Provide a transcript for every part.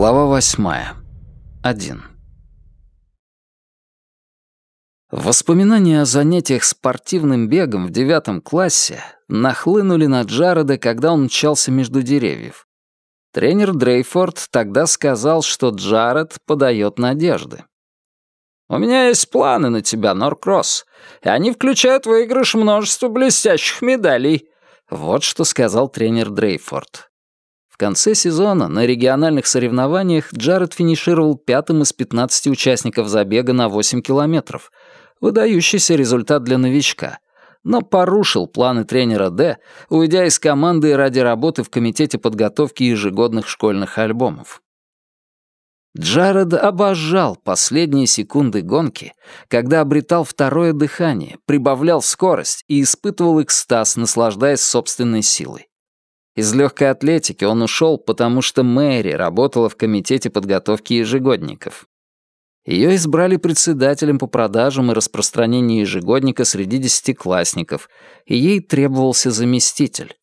Глава восьмая. Один. Воспоминания о занятиях спортивным бегом в девятом классе нахлынули на Джареда, когда он мчался между деревьев. Тренер Дрейфорд тогда сказал, что Джаред подает надежды. «У меня есть планы на тебя, Норкросс, и они включают выигрыш множество блестящих медалей», вот что сказал тренер Дрейфорд. В конце сезона на региональных соревнованиях Джаред финишировал пятым из 15 участников забега на 8 километров. Выдающийся результат для новичка. Но порушил планы тренера Д, уйдя из команды ради работы в комитете подготовки ежегодных школьных альбомов. Джаред обожал последние секунды гонки, когда обретал второе дыхание, прибавлял скорость и испытывал экстаз, наслаждаясь собственной силой. Из легкой атлетики он ушел, потому что Мэри работала в комитете подготовки ежегодников. Ее избрали председателем по продажам и распространению ежегодника среди десятиклассников, и ей требовался заместитель.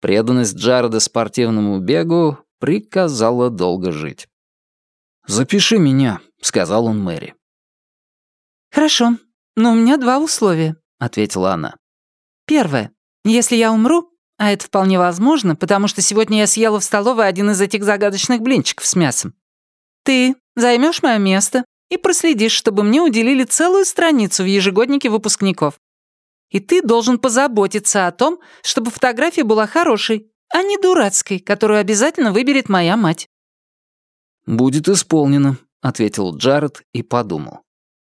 Преданность Джареда спортивному бегу приказала долго жить. «Запиши меня», — сказал он Мэри. «Хорошо, но у меня два условия», — ответила она. «Первое. Если я умру, а это вполне возможно, потому что сегодня я съела в столовой один из этих загадочных блинчиков с мясом. Ты займешь мое место и проследишь, чтобы мне уделили целую страницу в ежегоднике выпускников. И ты должен позаботиться о том, чтобы фотография была хорошей, а не дурацкой, которую обязательно выберет моя мать». «Будет исполнено», — ответил Джаред и подумал.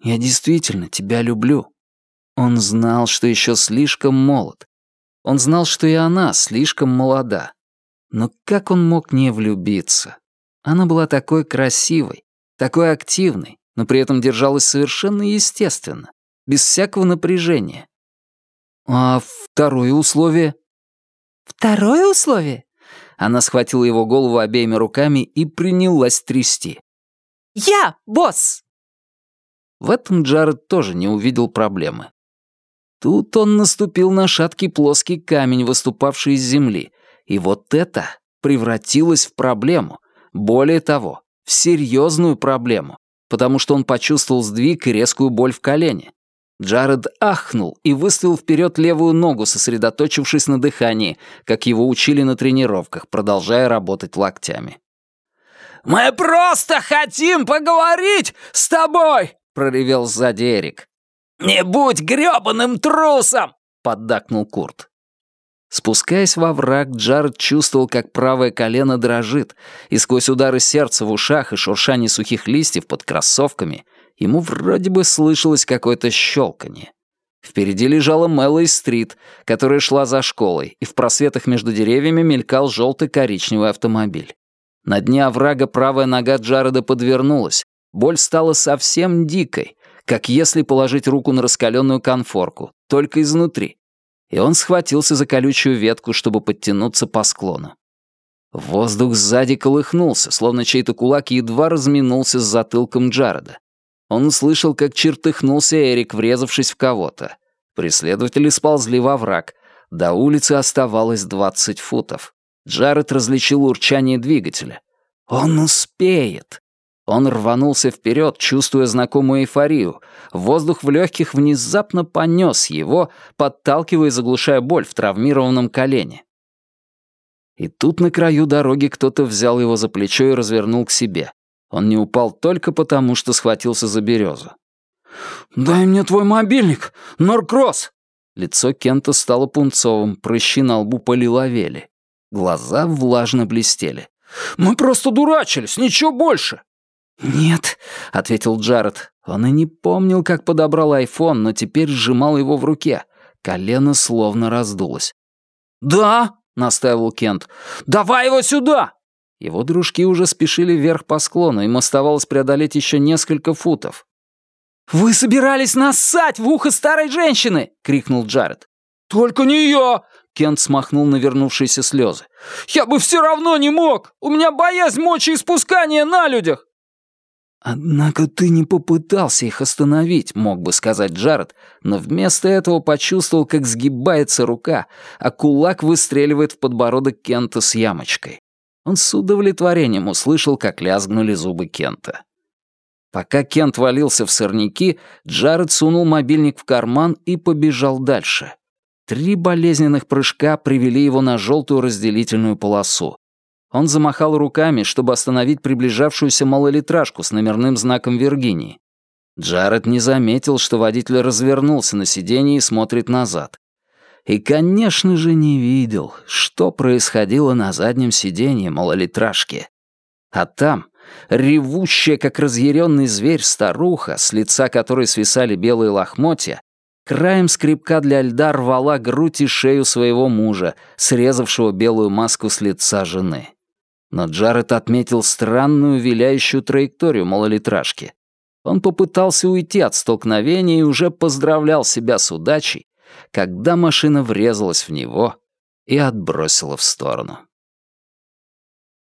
«Я действительно тебя люблю». Он знал, что еще слишком молод, он знал, что и она слишком молода. Но как он мог не влюбиться? Она была такой красивой, такой активной, но при этом держалась совершенно естественно, без всякого напряжения. А второе условие? Второе условие? Она схватила его голову обеими руками и принялась трясти. «Я босс!» В этом Джаред тоже не увидел проблемы. Тут он наступил на шаткий плоский камень, выступавший из земли, и вот это превратилось в проблему. Более того, в серьезную проблему, потому что он почувствовал сдвиг и резкую боль в колене. Джаред ахнул и выставил вперед левую ногу, сосредоточившись на дыхании, как его учили на тренировках, продолжая работать локтями. «Мы просто хотим поговорить с тобой!» — проревел сзади Эрик. «Не будь грёбаным трусом!» — поддакнул Курт. Спускаясь во враг, Джаред чувствовал, как правое колено дрожит, и сквозь удары сердца в ушах и шуршание сухих листьев под кроссовками ему вроде бы слышалось какое-то щелканье. Впереди лежала Мэллой-стрит, которая шла за школой, и в просветах между деревьями мелькал желтый-коричневый автомобиль. На дне оврага правая нога Джареда подвернулась. Боль стала совсем дикой, как если положить руку на раскаленную конфорку, только изнутри. И он схватился за колючую ветку, чтобы подтянуться по склону. Воздух сзади колыхнулся, словно чей-то кулак едва разминулся с затылком Джареда. Он услышал, как чертыхнулся Эрик, врезавшись в кого-то. Преследователи сползли во враг. До улицы оставалось 20 футов. Джаред различил урчание двигателя. «Он успеет!» Он рванулся вперед, чувствуя знакомую эйфорию. Воздух в легких внезапно понес его, подталкивая и заглушая боль в травмированном колене. И тут на краю дороги кто-то взял его за плечо и развернул к себе. Он не упал только потому, что схватился за березу. «Дай мне твой мобильник, Норкросс!» Лицо Кента стало пунцовым, прыщи на лбу полиловели. Глаза влажно блестели. «Мы просто дурачились, ничего больше!» «Нет», — ответил Джаред. Он и не помнил, как подобрал айфон, но теперь сжимал его в руке. Колено словно раздулось. «Да», — настаивал Кент. «Давай его сюда!» Его дружки уже спешили вверх по склону, им оставалось преодолеть еще несколько футов. «Вы собирались нассать в ухо старой женщины!» — крикнул Джаред. «Только не я!» — Кент смахнул навернувшиеся слезы. «Я бы все равно не мог! У меня боязнь мочеиспускания на людях!» «Однако ты не попытался их остановить», — мог бы сказать Джаред, но вместо этого почувствовал, как сгибается рука, а кулак выстреливает в подбородок Кента с ямочкой. Он с удовлетворением услышал, как лязгнули зубы Кента. Пока Кент валился в сорняки, Джаред сунул мобильник в карман и побежал дальше. Три болезненных прыжка привели его на желтую разделительную полосу. Он замахал руками, чтобы остановить приближавшуюся малолитражку с номерным знаком Виргинии. Джаред не заметил, что водитель развернулся на сиденье и смотрит назад. И, конечно же, не видел, что происходило на заднем сиденье малолитражки. А там, ревущая, как разъяренный зверь, старуха, с лица которой свисали белые лохмотья, краем скребка для льда рвала грудь и шею своего мужа, срезавшего белую маску с лица жены. Но Джаред отметил странную виляющую траекторию малолитражки. Он попытался уйти от столкновения и уже поздравлял себя с удачей, когда машина врезалась в него и отбросила в сторону.